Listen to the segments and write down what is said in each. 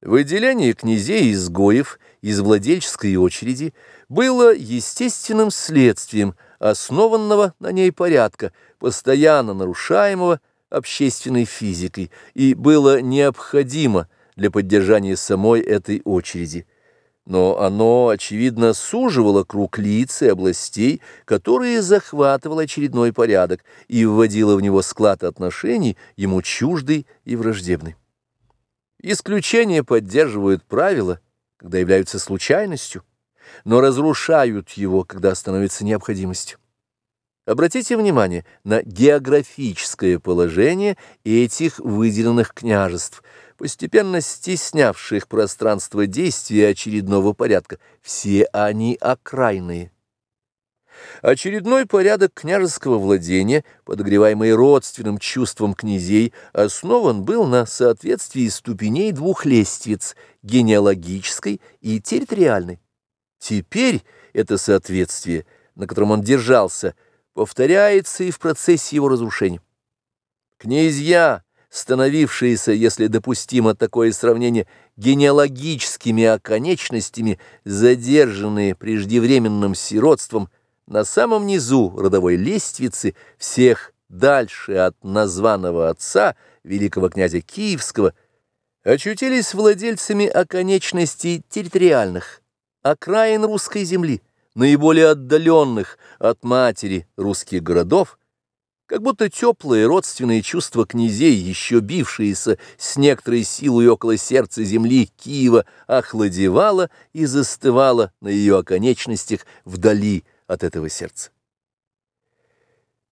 Выделение князей-изгоев из владельческой очереди было естественным следствием основанного на ней порядка, постоянно нарушаемого общественной физикой, и было необходимо для поддержания самой этой очереди. Но оно, очевидно, суживало круг лиц и областей, которые захватывал очередной порядок, и вводило в него склад отношений, ему чуждый и враждебный. Исключения поддерживают правила, когда являются случайностью, но разрушают его, когда становится необходимостью. Обратите внимание на географическое положение этих выделенных княжеств, постепенно стеснявших пространство действия очередного порядка. Все они окраинные. Очередной порядок княжеского владения, подогреваемый родственным чувством князей, основан был на соответствии ступеней двух лестниц – генеалогической и территориальной. Теперь это соответствие, на котором он держался, повторяется и в процессе его разрушения. Князья, становившиеся, если допустимо такое сравнение, генеалогическими оконечностями, задержанные преждевременным сиротством – на самом низу родовой лестницы всех дальше от названного отца, великого князя Киевского, очутились владельцами оконечностей территориальных, окраин русской земли, наиболее отдаленных от матери русских городов, как будто теплые родственные чувства князей, еще бившиеся с некоторой силой около сердца земли Киева, охладевало и застывало на ее оконечностях вдали от этого сердца.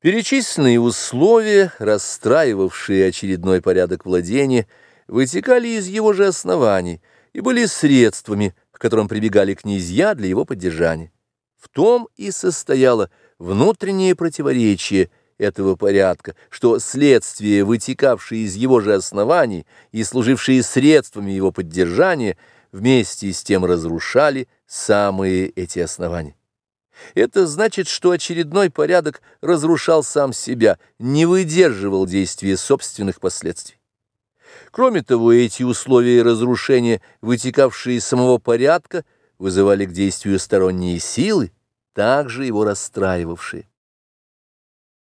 Перечисленные условия, расстраивавшие очередной порядок владения, вытекали из его же оснований и были средствами, к которым прибегали князья для его поддержания. В том и состояло внутреннее противоречие этого порядка, что следствия, вытекавшие из его же оснований и служившие средствами его поддержания, вместе с тем разрушали самые эти основания. Это значит, что очередной порядок разрушал сам себя, не выдерживал действия собственных последствий. Кроме того, эти условия разрушения, вытекавшие из самого порядка, вызывали к действию сторонние силы, также его расстраивавшие.